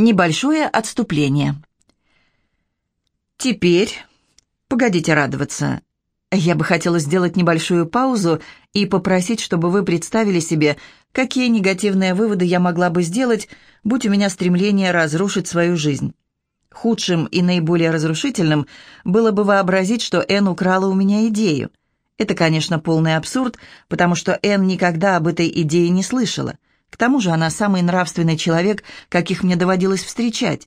Небольшое отступление. Теперь, погодите радоваться, я бы хотела сделать небольшую паузу и попросить, чтобы вы представили себе, какие негативные выводы я могла бы сделать, будь у меня стремление разрушить свою жизнь. Худшим и наиболее разрушительным было бы вообразить, что Энн украла у меня идею. Это, конечно, полный абсурд, потому что Энн никогда об этой идее не слышала. К тому же она самый нравственный человек, каких мне доводилось встречать.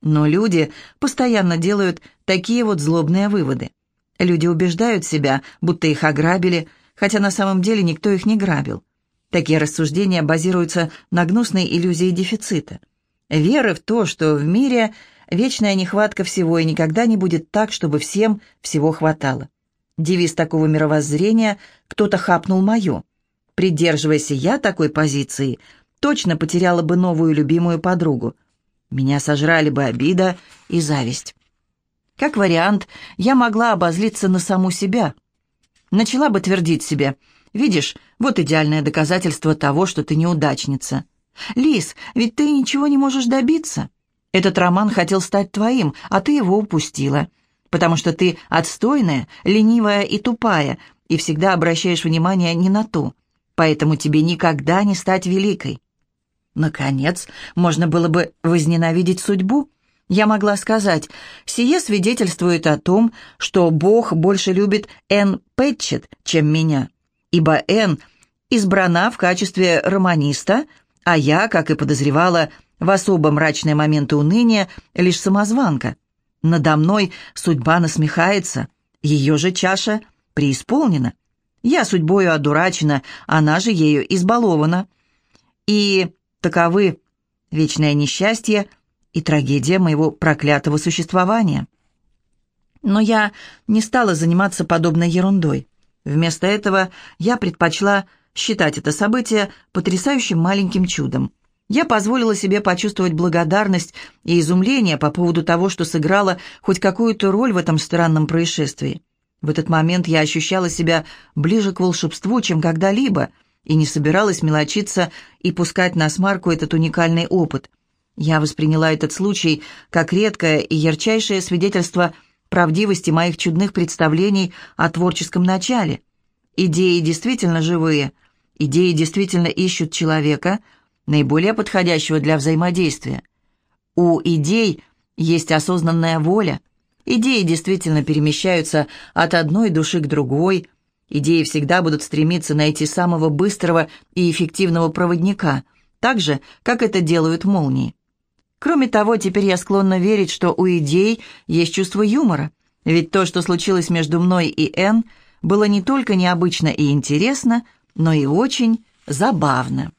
Но люди постоянно делают такие вот злобные выводы. Люди убеждают себя, будто их ограбили, хотя на самом деле никто их не грабил. Такие рассуждения базируются на гнусной иллюзии дефицита. Веры в то, что в мире вечная нехватка всего и никогда не будет так, чтобы всем всего хватало. Девиз такого мировоззрения «кто-то хапнул мое». Придерживаясь я такой позиции, точно потеряла бы новую любимую подругу. Меня сожрали бы обида и зависть. Как вариант, я могла обозлиться на саму себя. Начала бы твердить себе, «Видишь, вот идеальное доказательство того, что ты неудачница. Лис, ведь ты ничего не можешь добиться. Этот роман хотел стать твоим, а ты его упустила, потому что ты отстойная, ленивая и тупая, и всегда обращаешь внимание не на то поэтому тебе никогда не стать великой. Наконец, можно было бы возненавидеть судьбу. Я могла сказать, сие свидетельствует о том, что Бог больше любит Энн Пэтчет, чем меня, ибо Энн избрана в качестве романиста, а я, как и подозревала, в особо мрачные моменты уныния, лишь самозванка. Надо мной судьба насмехается, ее же чаша преисполнена. Я судьбою одурачена, она же ею избалована. И таковы вечное несчастье и трагедия моего проклятого существования. Но я не стала заниматься подобной ерундой. Вместо этого я предпочла считать это событие потрясающим маленьким чудом. Я позволила себе почувствовать благодарность и изумление по поводу того, что сыграла хоть какую-то роль в этом странном происшествии. В этот момент я ощущала себя ближе к волшебству, чем когда-либо, и не собиралась мелочиться и пускать на смарку этот уникальный опыт. Я восприняла этот случай как редкое и ярчайшее свидетельство правдивости моих чудных представлений о творческом начале. Идеи действительно живые, идеи действительно ищут человека, наиболее подходящего для взаимодействия. У идей есть осознанная воля – Идеи действительно перемещаются от одной души к другой. Идеи всегда будут стремиться найти самого быстрого и эффективного проводника, так же, как это делают молнии. Кроме того, теперь я склонна верить, что у идей есть чувство юмора, ведь то, что случилось между мной и Энн, было не только необычно и интересно, но и очень забавно.